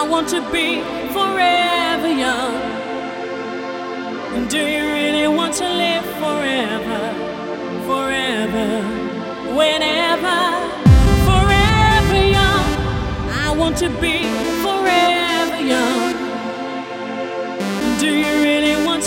I want to be forever young. Do you really want to live forever, forever, whenever, forever young? I want to be forever young. Do you really want?